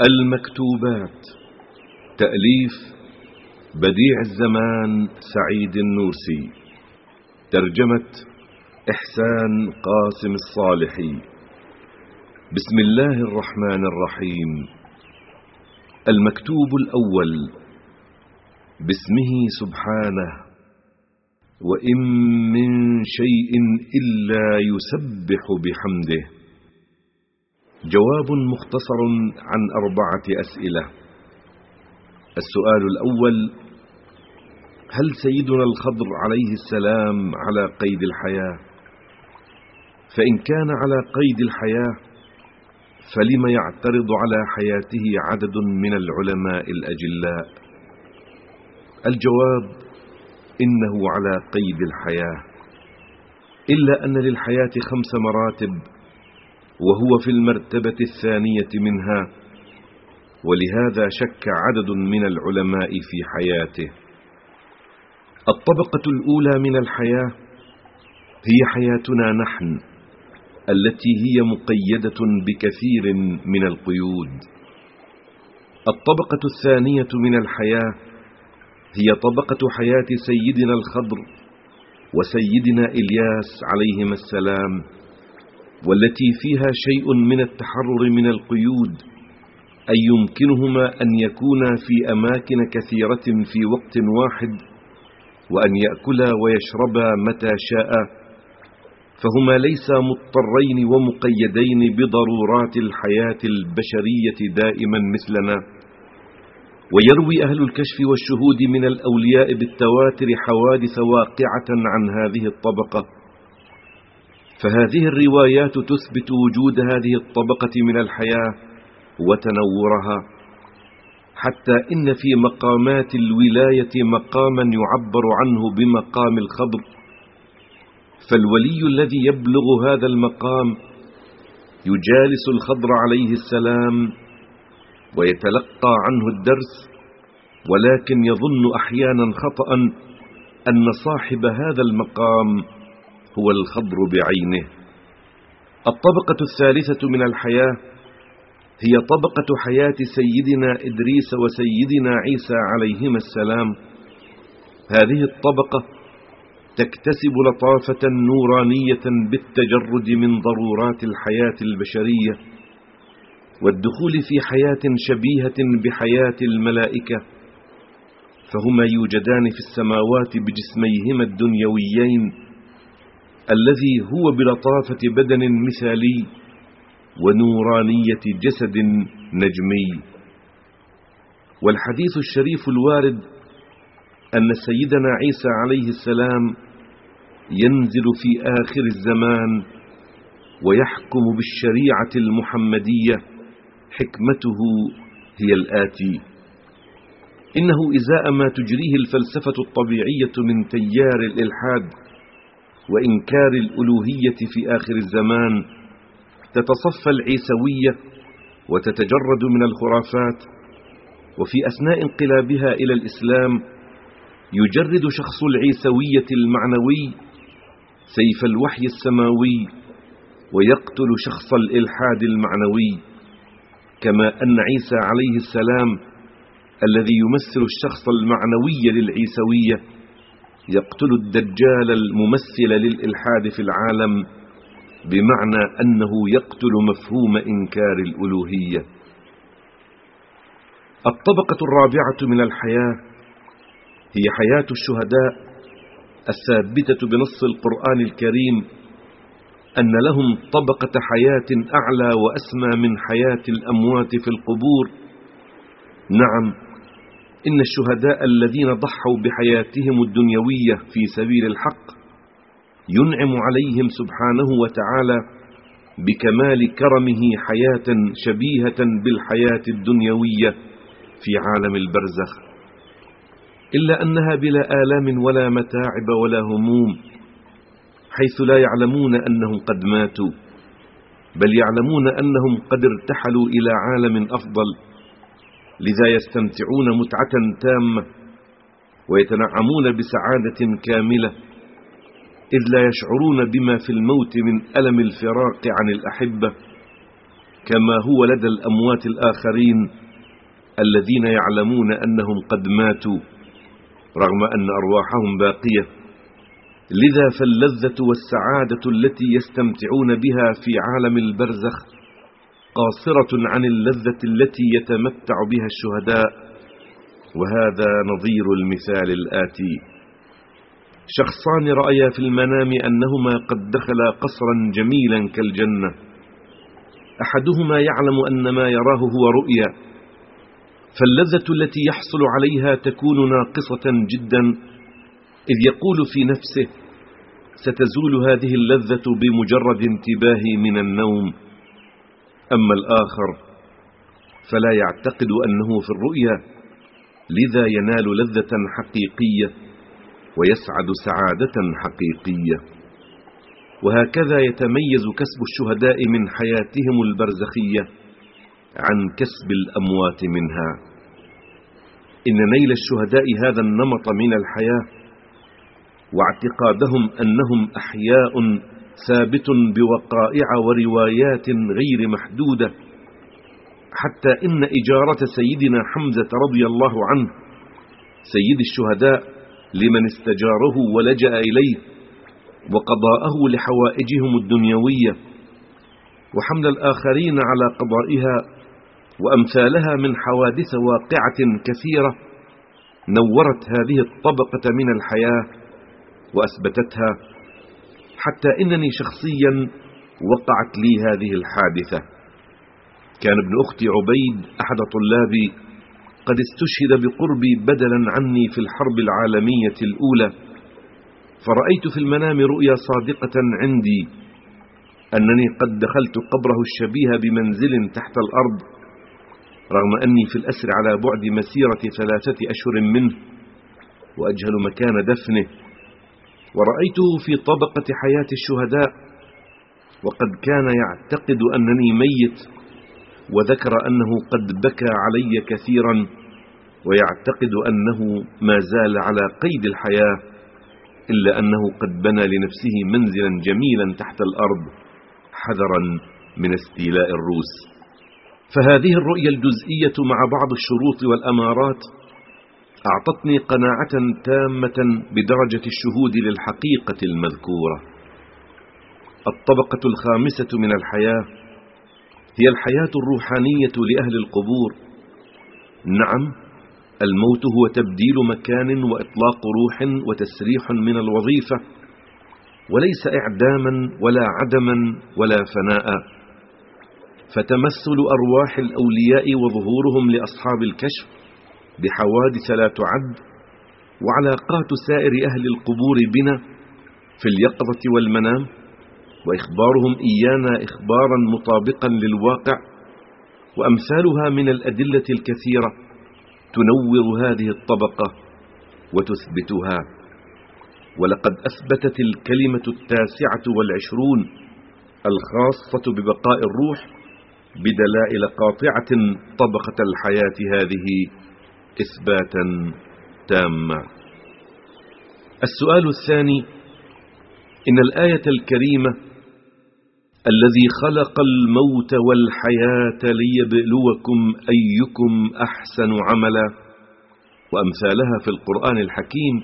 المكتوبات. تأليف بديع الزمان سعيد النورسي. ترجمة إحسان قاسم الصالحي. بسم الله الرحمن الرحيم. المكتوب الأول. باسمه سبحانه. وإن من شيء إلا يسبح بحمده. جواب مختصر عن أربعة أسئلة. السؤال الأول هل سيدنا الخضر عليه السلام على قيد الحياة؟ فإن كان على قيد الحياة فلم يعترض على حياته عدد من العلماء الأجلاء؟ الجواب إنه على قيد الحياة. إلا أن للحياة خمس مراتب وهو في المرتبة الثانية منها ولهذا شك عدد من العلماء في حياته. الطبقة الأولى من الحياة هي حياتنا نحن التي هي مقيدة بكثير من القيود. الطبقة الثانية من الحياة هي طبقة حياة سيدنا الخضر وسيدنا إلياس عليهما السلام والتي فيها شيء من التحرر من القيود أي يمكنهما أن يكونا في أماكن كثيرة في وقت واحد وأن يأكلا ويشربا متى شاء فهما ليسا مضطرين ومقيدين بضرورات الحياة البشرية دائما مثلنا. ويروي أهل الكشف والشهود من الأولياء بالتواتر حوادث واقعة عن هذه الطبقة. فهذه الروايات تثبت وجود هذه الطبقة من الحياة وتنورها حتى إن في مقامات الولاية مقاما يعبر عنه بمقام الخضر. فالولي الذي يبلغ هذا المقام يجالس الخضر عليه السلام ويتلقى عنه الدرس ولكن يظن أحيانا خطأ أن صاحب هذا المقام هو الخضر بعينه. الطبقة الثالثة من الحياة هي طبقة حياة سيدنا إدريس وسيدنا عيسى عليهما السلام. هذه الطبقة تكتسب لطافة نورانية بالتجرد من ضرورات الحياة البشرية والدخول في حياة شبيهة بحياة الملائكة فهما يوجدان في السماوات بجسميهما الدنيويين الذي هو بلطافة بدن مثالي ونورانية جسد نجمي. والحديث الشريف الوارد أن سيدنا عيسى عليه السلام ينزل في آخر الزمان ويحكم بالشريعة المحمدية حكمته هي الآتي. إنه إزاء ما تجريه الفلسفة الطبيعية من تيار الإلحاد وإنكار الألوهية في آخر الزمان تتصفى العيسوية وتتجرد من الخرافات وفي أثناء انقلابها إلى الإسلام يجرد شخص العيسوية المعنوي سيف الوحي السماوي ويقتل شخص الإلحاد المعنوي كما أن عيسى عليه السلام الذي يمثل الشخص المعنوي للعيسوية. يقتل الدجال الممثل للإلحاد في العالم بمعنى أنه يقتل مفهوم إنكار الألوهية. الطبقة الرابعة من الحياة هي حياة الشهداء الثابتة بنص القرآن الكريم أن لهم طبقة حياة أعلى وأسمى من حياة الأموات في القبور. نعم إن الشهداء الذين ضحوا بحياتهم الدنيوية في سبيل الحق ينعم عليهم سبحانه وتعالى بكمال كرمه حياة شبيهة بالحياة الدنيوية في عالم البرزخ. إلا أنها بلا آلام ولا متاعب ولا هموم حيث لا يعلمون أنهم قد ماتوا بل يعلمون أنهم قد ارتحلوا إلى عالم أفضل. لذا يستمتعون متعة تامة ويتنعمون بسعادة كاملة إذ لا يشعرون بما في الموت من ألم الفراق عن الأحبة كما هو لدى الأموات الآخرين الذين يعلمون أنهم قد ماتوا رغم أن أرواحهم باقية. لذا فاللذة والسعادة التي يستمتعون بها في عالم البرزخ قاصرة عن اللذة التي يتمتع بها الشهداء وهذا نظير المثال الآتي. شخصان رأيا في المنام أنهما قد دخلا قصرا جميلا كالجنة. أحدهما يعلم أن ما يراه هو رؤيا. فاللذة التي يحصل عليها تكون ناقصة جدا إذ يقول في نفسه ستزول هذه اللذة بمجرد انتباهي من النوم. أما الآخر فلا يعتقد أنه في الرؤيا لذا ينال لذة حقيقية ويسعد سعادة حقيقية. وهكذا يتميز كسب الشهداء من حياتهم البرزخية عن كسب الأموات منها. إن نيل الشهداء هذا النمط من الحياة واعتقادهم أنهم أحياء ثابت بوقائع وروايات غير محدودة حتى إن إجارة سيدنا حمزة رضي الله عنه سيد الشهداء لمن استجاره ولجأ إليه وقضاءه لحوائجهم الدنيوية وحمل الآخرين على قضائها وأمثالها من حوادث واقعة كثيرة نورت هذه الطبقة من الحياة وأثبتتها حتى إنني شخصيا وقعت لي هذه الحادثة. كان ابن أختي عبيد أحد طلابي قد استشهد بقربي بدلا عني في الحرب العالمية الأولى. فرأيت في المنام رؤيا صادقة عندي أنني قد دخلت قبره الشبيه بمنزل تحت الأرض رغم أني في الأسر على بعد مسيرة ثلاثة أشهر منه وأجهل مكان دفنه. ورأيته في طبقة حياة الشهداء وقد كان يعتقد أنني ميت وذكر أنه قد بكى علي كثيرا ويعتقد أنه ما زال على قيد الحياة إلا أنه قد بنى لنفسه منزلا جميلا تحت الأرض حذرا من استيلاء الروس. فهذه الرؤية الجزئية مع بعض الشروط والأمارات أعطتني قناعة تامة بدرجة الشهود للحقيقة المذكورة. الطبقة الخامسة من الحياة هي الحياة الروحانية لأهل القبور. نعم الموت هو تبديل مكان وإطلاق روح وتسريح من الوظيفة وليس إعداما ولا عدما ولا فناء. فتمثل أرواح الأولياء وظهورهم لأصحاب الكشف بحوادث لا تعد وعلاقات سائر أهل القبور بنا في اليقظة والمنام وإخبارهم إيانا إخبارا مطابقا للواقع وأمثالها من الأدلة الكثيرة تنور هذه الطبقة وتثبتها. ولقد أثبتت الكلمة التاسعة والعشرون الخاصة ببقاء الروح بدلائل قاطعة طبقة الحياة هذه. إثباتا تاما. السؤال الثاني إن الآية الكريمة الذي خلق الموت والحياة ليبلوكم أيكم أحسن عملا وأمثالها في القرآن الحكيم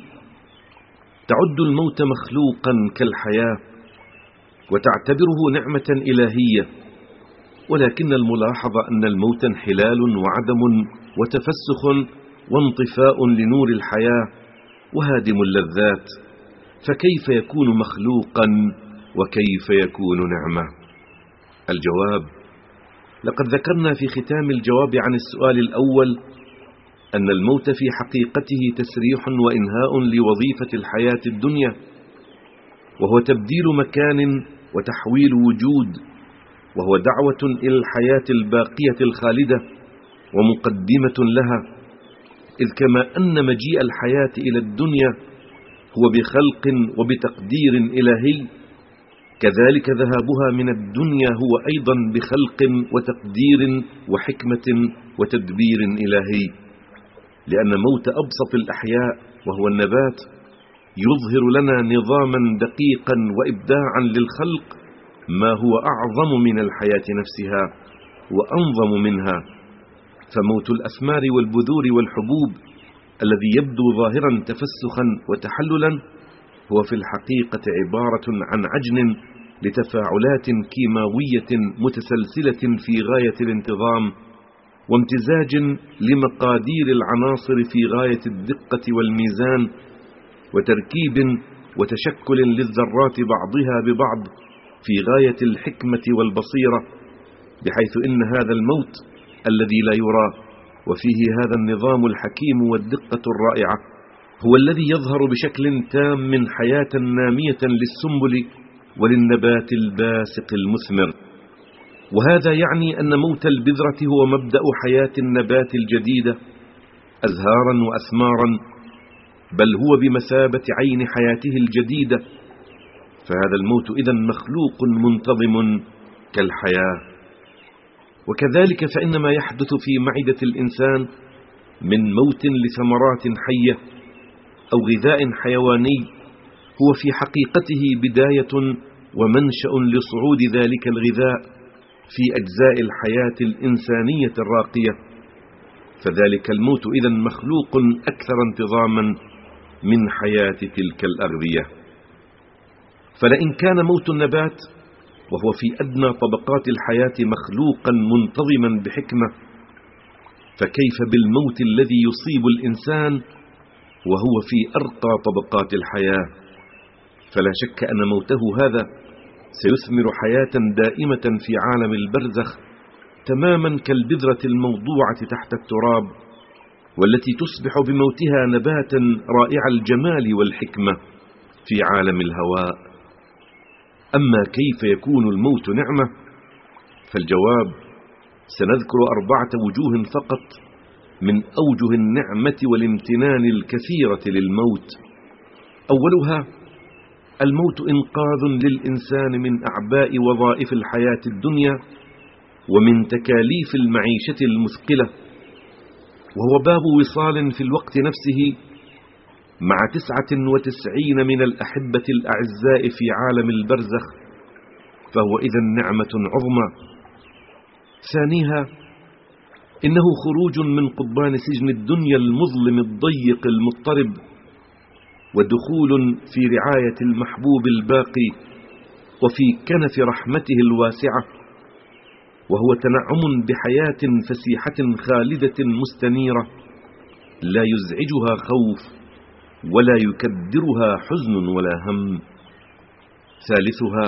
تعد الموت مخلوقا كالحياة وتعتبره نعمة إلهية ولكن الملاحظ أن الموت انحلال وعدم وتفسخ وانطفاء لنور الحياة وهادم اللذات فكيف يكون مخلوقا وكيف يكون نعمة؟ الجواب لقد ذكرنا في ختام الجواب عن السؤال الأول أن الموت في حقيقته تسريح وإنهاء لوظيفة الحياة الدنيا وهو تبديل مكان وتحويل وجود وهو دعوة إلى الحياة الباقية الخالدة ومقدمة لها. إذ كما أن مجيء الحياة إلى الدنيا هو بخلق وبتقدير إلهي كذلك ذهابها من الدنيا هو أيضا بخلق وتقدير وحكمة وتدبير إلهي لأن موت أبسط الأحياء وهو النبات يظهر لنا نظاما دقيقا وإبداعا للخلق ما هو أعظم من الحياة نفسها وأنظم منها. فموت الأثمار والبذور والحبوب الذي يبدو ظاهرا تفسخا وتحللا هو في الحقيقة عبارة عن عجن لتفاعلات كيماوية متسلسلة في غاية الانتظام وامتزاج لمقادير العناصر في غاية الدقة والميزان وتركيب وتشكل للذرات بعضها ببعض في غاية الحكمة والبصيرة بحيث إن هذا الموت الذي لا يرى. وفيه هذا النظام الحكيم والدقة الرائعة. هو الذي يظهر بشكل تام حياة نامية للسنبل وللنبات الباسق المثمر. وهذا يعني أن موت البذرة هو مبدأ حياة النبات الجديدة أزهارا وأثمارا بل هو بمثابة عين حياته الجديدة. فهذا الموت إذا مخلوق منتظم كالحياة. وكذلك فإن ما يحدث في معدة الإنسان من موت لثمرات حية أو غذاء حيواني هو في حقيقته بداية ومنشأ لصعود ذلك الغذاء في أجزاء الحياة الإنسانية الراقية. فذلك الموت إذا مخلوق أكثر انتظاما من حياة تلك الأغذية. فلئن كان موت النبات وهو في أدنى طبقات الحياة مخلوقا منتظما بحكمة. فكيف بالموت الذي يصيب الإنسان وهو في أرقى طبقات الحياة؟ فلا شك أن موته هذا سيثمر حياة دائمة في عالم البرزخ تماما كالبذرة الموضوعة تحت التراب والتي تصبح بموتها نباتا رائع الجمال والحكمة في عالم الهواء. أما كيف يكون الموت نعمة؟ فالجواب سنذكر أربعة وجوه فقط من أوجه النعمة والامتنان الكثيرة للموت. أولها الموت إنقاذ للإنسان من أعباء وظائف الحياة الدنيا ومن تكاليف المعيشة المثقلة وهو باب وصال في الوقت نفسه مع تسعة وتسعين من الأحبة الأعزاء في عالم البرزخ فهو إذا نعمة عظمى. ثانيها إنه خروج من قضبان سجن الدنيا المظلم الضيق المضطرب ودخول في رعاية المحبوب الباقي وفي كنف رحمته الواسعة وهو تنعم بحياة فسيحة خالدة مستنيرة لا يزعجها خوف ولا يكدرها حزن ولا هم. ثالثها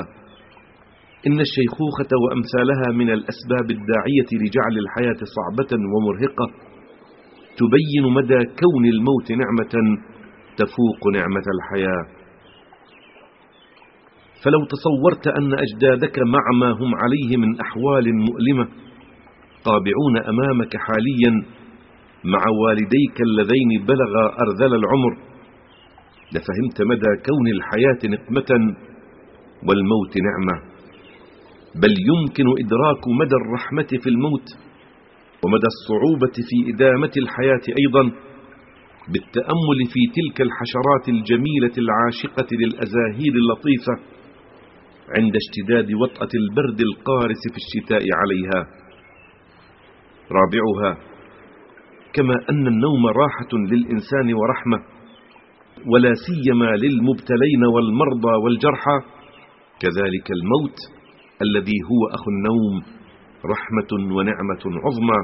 إن الشيخوخة وأمثالها من الأسباب الداعية لجعل الحياة صعبة ومرهقة تبين مدى كون الموت نعمة تفوق نعمة الحياة. فلو تصورت أن أجدادك مع ما هم عليه من أحوال مؤلمة طابعون أمامك حاليا مع والديك اللذين بلغا أرذل العمر لفهمت مدى كون الحياة نقمة والموت نعمة. بل يمكن إدراك مدى الرحمة في الموت ومدى الصعوبة في إدامة الحياة أيضا بالتأمل في تلك الحشرات الجميلة العاشقة للأزاهير اللطيفة عند اشتداد وطأة البرد القارس في الشتاء عليها. رابعها كما أن النوم راحة للإنسان ورحمة. ولا سيما للمبتلين والمرضى والجرحى. كذلك الموت الذي هو أخو النوم رحمة ونعمة عظمى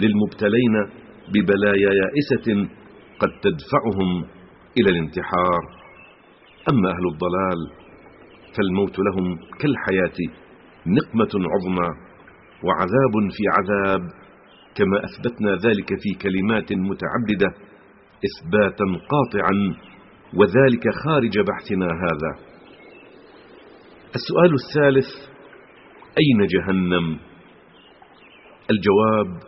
للمبتلين ببلايا يائسة قد تدفعهم إلى الانتحار. أما أهل الضلال فالموت لهم كالحياة نقمة عظمى وعذاب في عذاب كما أثبتنا ذلك في كلمات متعددة إثباتا قاطعا وذلك خارج بحثنا هذا. السؤال الثالث أين جهنم؟ الجواب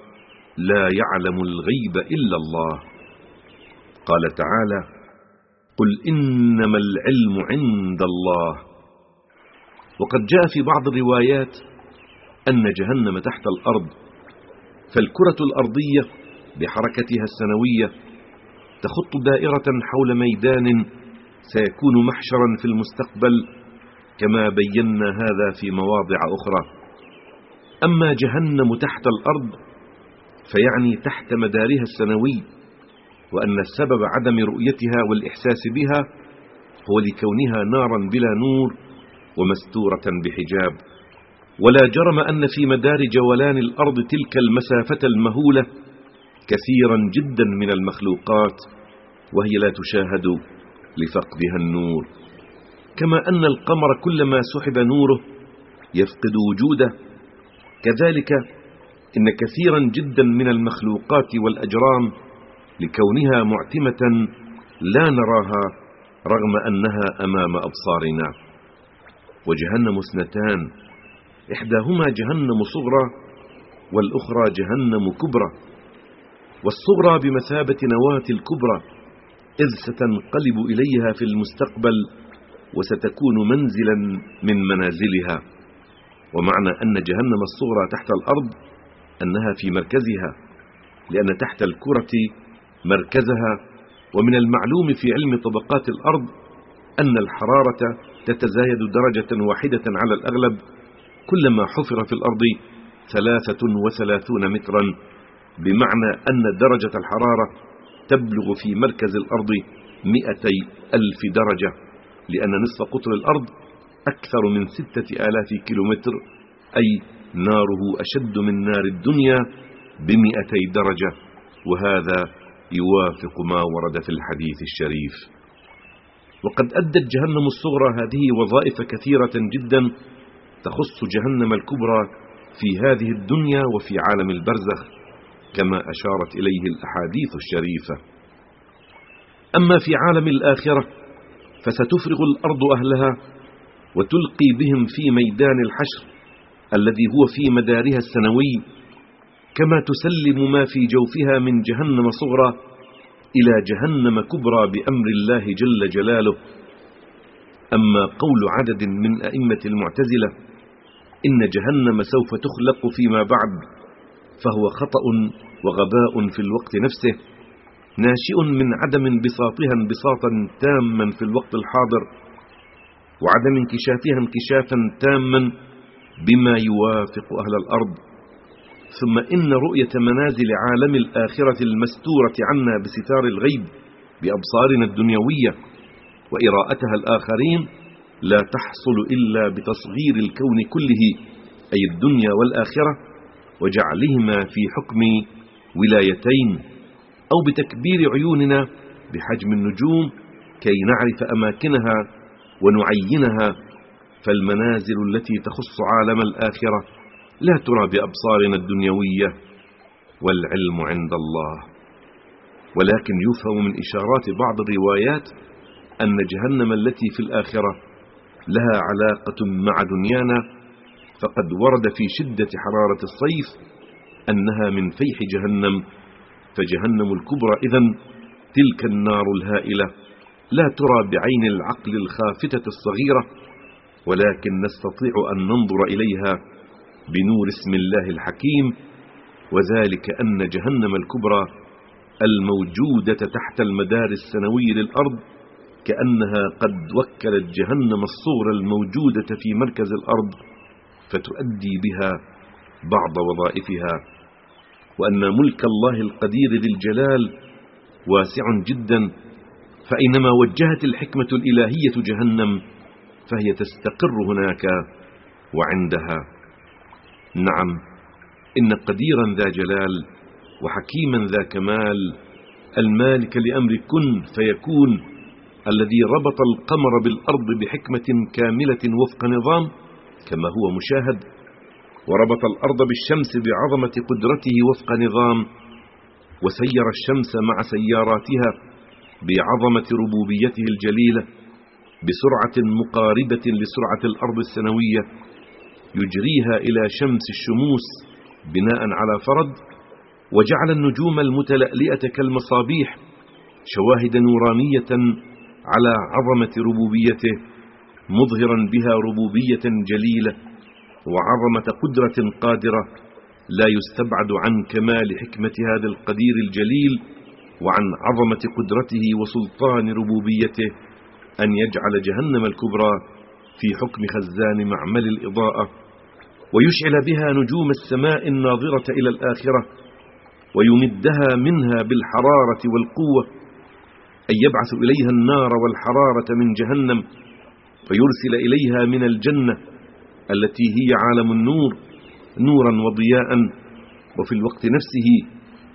لا يعلم الغيب إلا الله. قال تعالى قل إنما العلم عند الله. وقد جاء في بعض الروايات أن جهنم تحت الأرض فالكرة الأرضية بحركتها السنوية تخط دائرة حول ميدان سيكون محشرا في المستقبل كما بينا هذا في مواضع أخرى. أما جهنم تحت الأرض فيعني تحت مدارها السنوي وأن السبب عدم رؤيتها والإحساس بها هو لكونها نارا بلا نور ومستورة بحجاب. ولا جرم أن في مدار جولان الأرض تلك المسافة المهولة كثيرا جدا من المخلوقات وهي لا تشاهد لفقدها النور. كما أن القمر كلما سحب نوره يفقد وجوده. كذلك إن كثيرا جدا من المخلوقات والأجرام لكونها معتمة لا نراها رغم أنها أمام أبصارنا. وجهنم اثنتان إحداهما جهنم صغرى والأخرى جهنم كبرى. والصغرى بمثابة نواة الكبرى إذ ستنقلب إليها في المستقبل وستكون منزلا من منازلها. ومعنى أن جهنم الصغرى تحت الأرض أنها في مركزها لأن تحت الكرة مركزها. ومن المعلوم في علم طبقات الأرض أن الحرارة تتزايد درجة واحدة على الأغلب كلما حفر في الأرض ثلاثة وثلاثون مترا. بمعنى أن درجة الحرارة تبلغ في مركز الأرض مئتي ألف درجة لأن نصف قطر الأرض أكثر من ستة آلاف كيلومتر أي ناره أشد من نار الدنيا بمئتي درجة وهذا يوافق ما ورد في الحديث الشريف. وقد أدت جهنم الصغرى هذه وظائف كثيرة جدا تخص جهنم الكبرى في هذه الدنيا وفي عالم البرزخ. كما أشارت إليه الأحاديث الشريفة. أما في عالم الآخرة فستفرغ الأرض أهلها وتلقي بهم في ميدان الحشر الذي هو في مدارها السنوي كما تسلم ما في جوفها من جهنم صغرى إلى جهنم كبرى بأمر الله جل جلاله. أما قول عدد من أئمة المعتزلة إن جهنم سوف تخلق فيما بعد فهو خطأ وغباء في الوقت نفسه ناشئ من عدم انبساطها انبساطا تاما في الوقت الحاضر وعدم انكشافها انكشافا تاما بما يوافق أهل الأرض. ثم إن رؤية منازل عالم الآخرة المستورة عنا بستار الغيب بأبصارنا الدنيوية وإراءتها الآخرين لا تحصل إلا بتصغير الكون كله أي الدنيا والآخرة وجعلهما في حكم ولايتين أو بتكبير عيوننا بحجم النجوم كي نعرف أماكنها ونعينها فالمنازل التي تخص عالم الآخرة لا ترى بأبصارنا الدنيوية والعلم عند الله. ولكن يفهم من إشارات بعض الروايات أن جهنم التي في الآخرة لها علاقة مع دنيانا فقد ورد في شدة حرارة الصيف أنها من فيح جهنم فجهنم الكبرى إذن تلك النار الهائلة لا ترى بعين العقل الخافتة الصغيرة ولكن نستطيع أن ننظر إليها بنور اسم الله الحكيم وذلك أن جهنم الكبرى الموجودة تحت المدار السنوي للأرض كأنها قد وكلت جهنم الصغرى الموجودة في مركز الأرض فتؤدي بها بعض وظائفها. وأن ملك الله القدير ذي الجلال واسع جدا فأينما وجهت الحكمة الإلهية جهنم فهي تستقر هناك وعندها. نعم إن قديرا ذا جلال وحكيما ذا كمال المالك لأمر كن فيكون الذي ربط القمر بالأرض بحكمة كاملة وفق نظام كما هو مشاهد وربط الأرض بالشمس بعظمة قدرته وفق نظام وسير الشمس مع سياراتها بعظمة ربوبيته الجليلة بسرعة مقاربة لسرعة الأرض السنوية يجريها إلى شمس الشموس بناء على فرض وجعل النجوم المتلألئة كالمصابيح شواهد نورانية على عظمة ربوبيته مظهرا بها ربوبية جليلة. وعظمة قدرة قادرة لا يستبعد عن كمال حكمة هذا القدير الجليل وعن عظمة قدرته وسلطان ربوبيته أن يجعل جهنم الكبرى في حكم خزان معمل الإضاءة ويشعل بها نجوم السماء الناظرة إلى الآخرة ويمدها منها بالحرارة والقوة أن يبعث إليها النار والحرارة من جهنم ويرسل إليها من الجنة التي هي عالم النور نورا وضياء وفي الوقت نفسه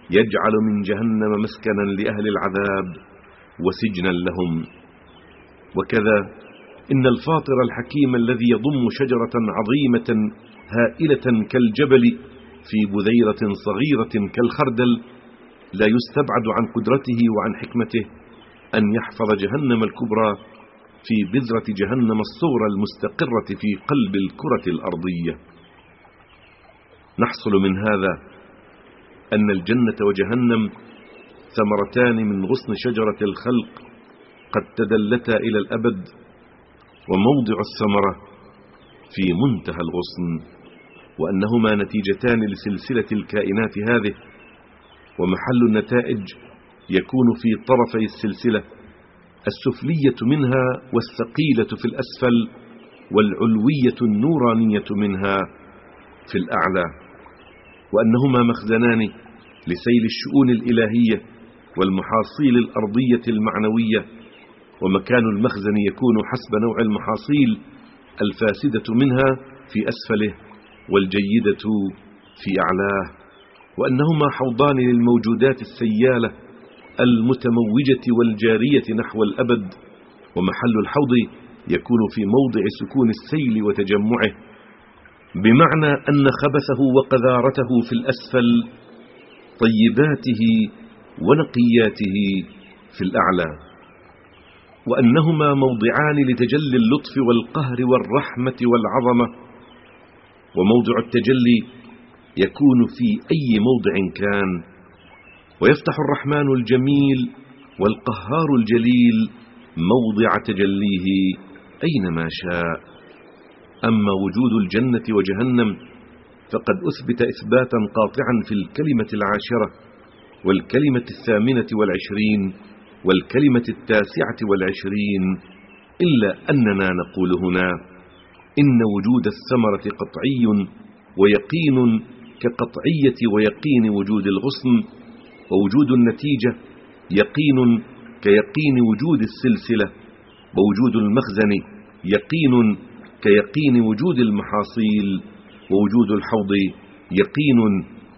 يجعل من جهنم مسكنا لأهل العذاب وسجنا لهم. وكذا إن الفاطر الحكيم الذي يضم شجرة عظيمة هائلة كالجبل في بذيرة صغيرة كالخردل لا يستبعد عن قدرته وعن حكمته أن يحفظ جهنم الكبرى في بذرة جهنم الصغرى المستقرة في قلب الكرة الأرضية. نحصل من هذا أن الجنة وجهنم ثمرتان من غصن شجرة الخلق قد تدلتا إلى الأبد وموضع الثمرة في منتهى الغصن وأنهما نتيجتان لسلسلة الكائنات هذه ومحل النتائج يكون في طرفي السلسلة. السفلية منها والثقيلة في الأسفل والعلوية النورانية منها في الأعلى وأنهما مخزنان لسيل الشؤون الإلهية والمحاصيل الأرضية المعنوية ومكان المخزن يكون حسب نوع المحاصيل الفاسدة منها في أسفله والجيدة في أعلاه وأنهما حوضان للموجودات السيالة المتموجة والجارية نحو الأبد ومحل الحوض يكون في موضع سكون السيل وتجمعه بمعنى أن خبثه وقذارته في الأسفل طيباته ونقياته في الأعلى. وأنهما موضعان لتجلي اللطف والقهر والرحمة والعظمة. وموضع التجلي يكون في أي موضع كان ويفتح الرحمن الجميل والقهار الجليل موضع تجليه أينما شاء. أما وجود الجنة وجهنم فقد أثبت إثباتا قاطعا في الكلمة العاشرة والكلمة الثامنة والعشرين والكلمة التاسعة والعشرين إلا أننا نقول هنا إن وجود الثمرة قطعي ويقين كقطعية ويقين وجود الغصن ووجود النتيجة يقين كيقين وجود السلسلة ووجود المخزن يقين كيقين وجود المحاصيل ووجود الحوض يقين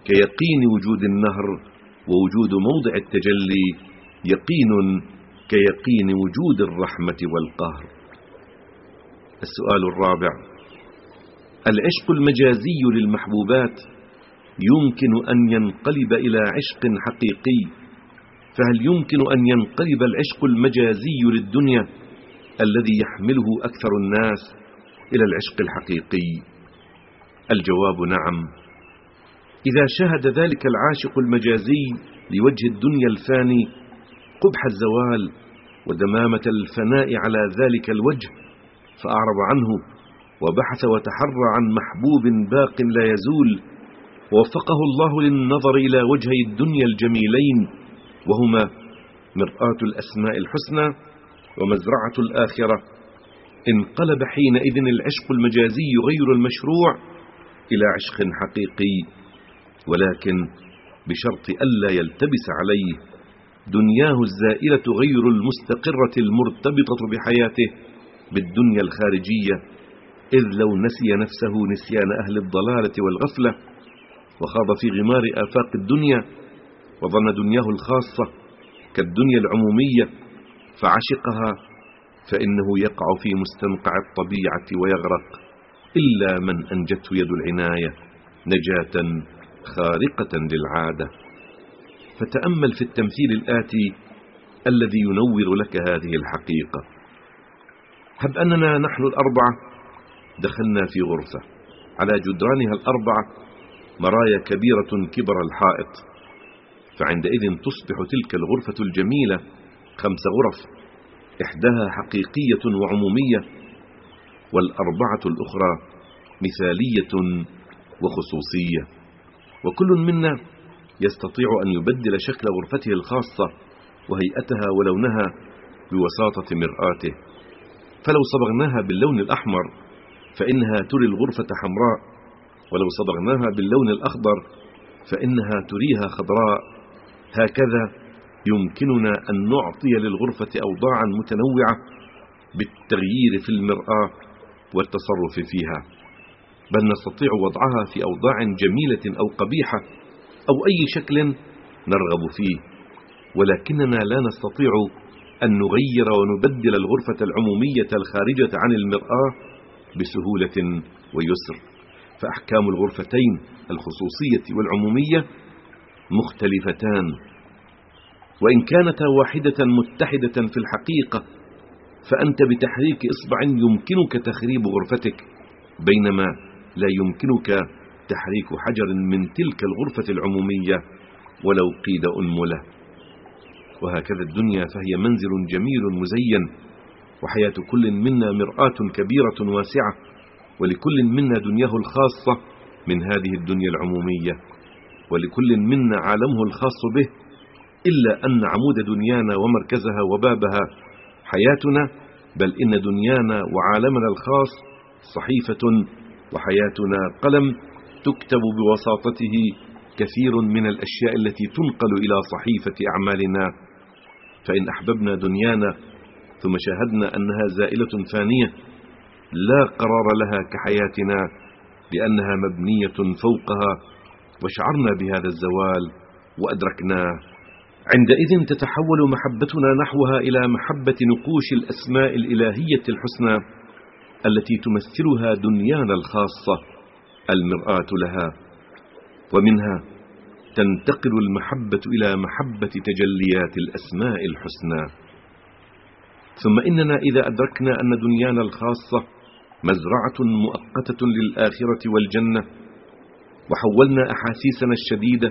كيقين وجود النهر ووجود موضع التجلي يقين كيقين وجود الرحمة والقهر. السؤال الرابع العشق المجازي للمحبوبات يمكن أن ينقلب إلى عشق حقيقي؟ فهل يمكن أن ينقلب العشق المجازي للدنيا الذي يحمله أكثر الناس إلى العشق الحقيقي؟ الجواب نعم. إذا شهد ذلك العاشق المجازي لوجه الدنيا الفاني قبح الزوال ودمامة الفناء على ذلك الوجه فأعرض عنه وبحث وتحرى عن محبوب باق لا يزول ووفقه الله للنظر إلى وجهي الدنيا الجميلين وهما مرآة الأسماء الحسنى ومزرعة الآخرة. انقلب حينئذ العشق المجازي غير المشروع إلى عشق حقيقي ولكن بشرط ألا يلتبس عليه دنياه الزائلة غير المستقرة المرتبطة بحياته بالدنيا الخارجية إذ لو نسي نفسه نسيان أهل الضلالة والغفلة وخاض في غمار آفاق الدنيا وظن دنياه الخاصة كالدنيا العمومية فعشقها فإنه يقع في مستنقع الطبيعة ويغرق إلا من أنجته يد العناية نجاة خارقة للعادة. فتأمل في التمثيل الآتي الذي ينور لك هذه الحقيقة. هب أننا نحن الأربعة دخلنا في غرفة على جدرانها الأربعة مرايا كبيرة كبر الحائط فعندئذ تصبح تلك الغرفة الجميلة خمس غرف إحداها حقيقية وعمومية والأربعة الأخرى مثالية وخصوصية. وكل منا يستطيع أن يبدل شكل غرفته الخاصة وهيئتها ولونها بوساطة مرآته. فلو صبغناها باللون الأحمر فإنها تري الغرفة حمراء ولو صبغناها باللون الأخضر فإنها تريها خضراء. هكذا يمكننا أن نعطي للغرفة أوضاعا متنوعة بالتغيير في المرآة والتصرف فيها بل نستطيع وضعها في أوضاع جميلة أو قبيحة أو أي شكل نرغب فيه. ولكننا لا نستطيع أن نغير ونبدل الغرفة العمومية الخارجة عن المرآة بسهولة ويسر. فأحكام الغرفتين الخصوصية والعمومية مختلفتان. وإن كانتا واحدة متحدة في الحقيقة فأنت بتحريك إصبع يمكنك تخريب غرفتك بينما لا يمكنك تحريك حجر من تلك الغرفة العمومية ولو قيد أنملة. وهكذا الدنيا فهي منزل جميل مزين وحياة كل منا مرآة كبيرة واسعة. ولكل منا دنياه الخاصة من هذه الدنيا العمومية ولكل منا عالمه الخاص به إلا أن عمود دنيانا ومركزها وبابها حياتنا بل إن دنيانا وعالمنا الخاص صحيفة وحياتنا قلم تكتب بوساطته كثير من الأشياء التي تنقل إلى صحيفة أعمالنا. فإن أحببنا دنيانا ثم شاهدنا أنها زائلة فانية لا قرار لها كحياتنا لأنها مبنية فوقها وشعرنا بهذا الزوال وأدركناه عندئذ تتحول محبتنا نحوها إلى محبة نقوش الأسماء الإلهية الحسنى التي تمثلها دنيانا الخاصة المرآة لها. ومنها تنتقل المحبة إلى محبة تجليات الأسماء الحسنى. ثم إننا إذا أدركنا أن دنيانا الخاصة مزرعة مؤقتة للآخرة والجنة. وحولنا أحاسيسنا الشديدة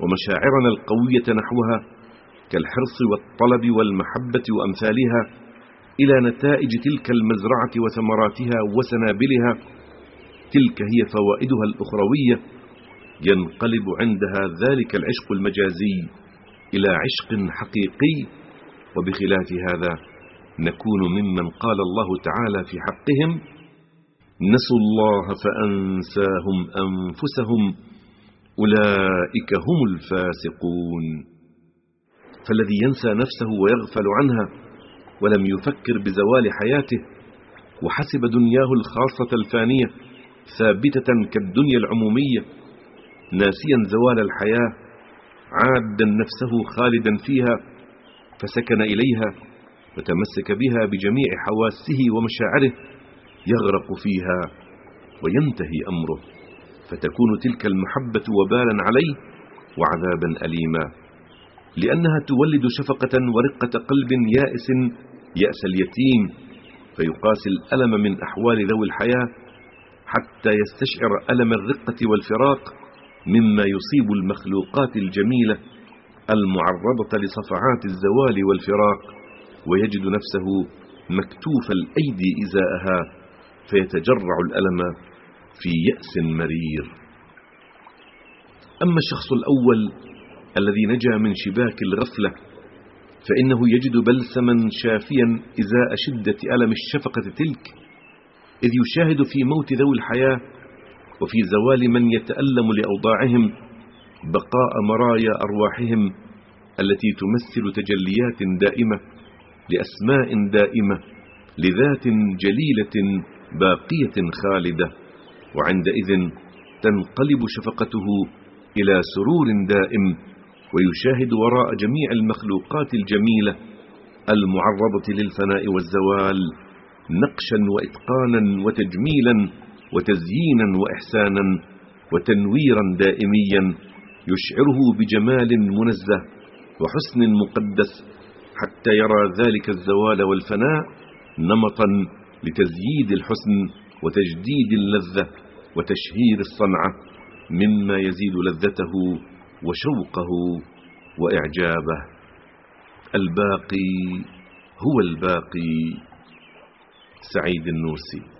ومشاعرنا القوية نحوها كالحرص والطلب والمحبة وأمثالها إلى نتائج تلك المزرعة وثمراتها وسنابلها. تلك هي فوائدها الأخروية. ينقلب عندها ذلك العشق المجازي إلى عشق حقيقي. وبخلاف هذا نكون ممن قال الله تعالى في حقهم نسوا الله فأنساهم أنفسهم أولئك هم الفاسقون. فالذي ينسى نفسه ويغفل عنها ولم يفكر بزوال حياته وحسب دنياه الخاصة الفانية ثابتة كالدنيا العمومية ناسيا زوال الحياة عادا نفسه خالدا فيها فسكن إليها وتمسك بها بجميع حواسه ومشاعره يغرق فيها وينتهي أمره فتكون تلك المحبة وبالا عليه وعذابا أليما لأنها تولد شفقة ورقة قلب يائس يأس اليتيم فيقاس الألم من أحوال ذوي الحياة حتى يستشعر ألم الرقة والفراق مما يصيب المخلوقات الجميلة المعرضة لصفعات الزوال والفراق ويجد نفسه مكتوف الأيدي إزاءها فيتجرع الألم في يأس مرير. أما الشخص الأول الذي نجا من شباك الغفلة فإنه يجد بلسما شافيا إزاء شدة ألم الشفقة تلك إذ يشاهد في موت ذوي الحياة وفي زوال من يتألم لأوضاعهم بقاء مرايا أرواحهم التي تمثل تجليات دائمة لأسماء دائمة لذات جليلة باقية خالدة وعندئذ تنقلب شفقته إلى سرور دائم ويشاهد وراء جميع المخلوقات الجميلة المعرضة للفناء والزوال نقشا وإتقانا وتجميلا وتزيينا وإحسانا وتنويرا دائميا يشعره بجمال منزه وحسن مقدس حتى يرى ذلك الزوال والفناء نمطا لتزييد الحسن وتجديد اللذة وتشهير الصنعة مما يزيد لذته وشوقه وإعجابه. الباقي هو الباقي. سعيد النوسي